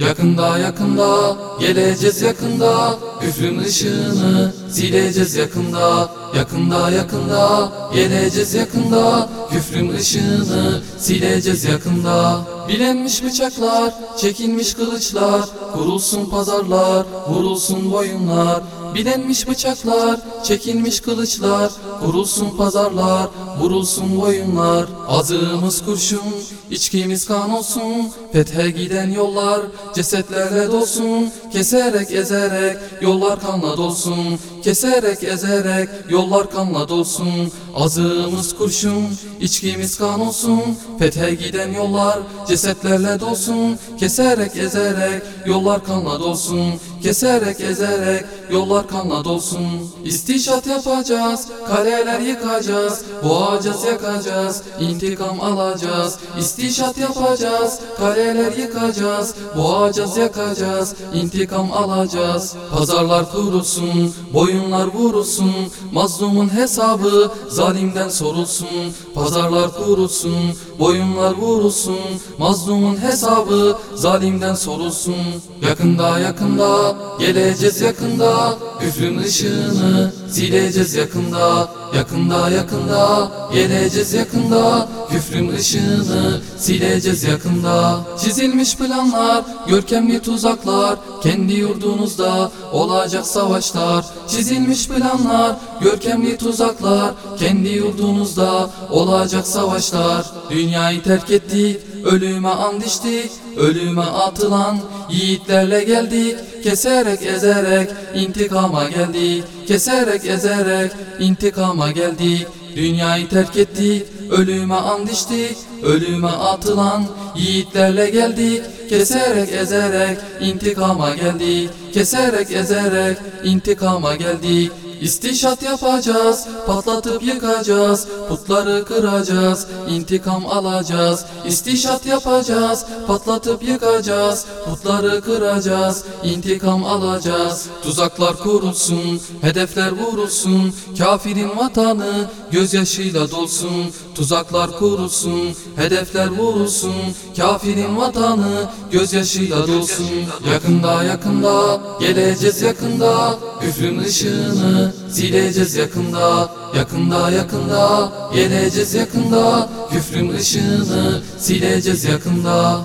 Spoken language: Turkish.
Yakında yakında geleceğiz yakında Küfrün ışığını sileceğiz yakında Yakında yakında. Geleceğiz yakında. Küfrün ışığını sileceğiz yakında. Bilenmiş bıçaklar, çekilmiş kılıçlar Kurulsun pazarlar, vurulsun boyunlar. Bilenmiş bıçaklar, çekilmiş kılıçlar Kurulsun pazarlar, vurulsun boyunlar. Azığımız kurşun, içkimiz kan olsun Fethe giden yollar, cesetlerle dolsun. Keserek ezerek, yollar kanla dolsun Keserek ezerek, yollar kanla dolsun. Azığımız kurşun, içkimiz kan olsun Fethe giden yollar, cesetlerle dolsun. Keserek ezerek, yollar kanla dolsun Keserek ezerek, yollar kanla dolsun. İstişat yapacağız, kaleler yıkacağız Boğacağız yakacağız, intikam alacağız. İstişat yapacağız, kaleler yıkacağız Boğacağız yakacağız, intikam alacağız Pazarlar kurulsun, boyunlar vurulsun Mazlumun hesabı zalimden sorulsun. Pazarlar kurulsun, boyunlar vurulsun Mazlumun hesabı zalimden sorulsun. Yakında yakında geleceğiz yakında Küfrün ışığını sileceğiz yakında Yakında yakında. Geleceğiz yakında. Küfrün ışığını sileceğiz yakında. Çizilmiş planlar, görkemli tuzaklar. Kendi yurdunuzda olacak savaşlar. Çizilmiş planlar, görkemli tuzaklar. Kendi yurdunuzda olacak savaşlar. Dünyayı terk ettik, ölüme and içtik Ölüme atılan yiğitlerle geldik. Keserek ezerek intikama geldik. Keserek ezerek intikama geldik. Dünyayı terk ettik Ölüme and içtik Ölüme atılan yiğitlerle geldik. Keserek ezerek intikama geldik. Keserek ezerek intikama geldik İstişat yapacağız, patlatıp yıkacağız, putları kıracağız, intikam alacağız. İstişat yapacağız, patlatıp yıkacağız, putları kıracağız, intikam alacağız. Tuzaklar kurulsun, hedefler vurulsun, kafirin vatanı gözyaşıyla dolsun. Tuzaklar kurulsun, hedefler vurulsun, kafirin vatanı gözyaşıyla dolsun. Yakında yakında geleceğiz yakında, küfrün ışığını sileceğiz yakında Yakında yakında. Geleceğiz yakında. Küfrün ışığını sileceğiz yakında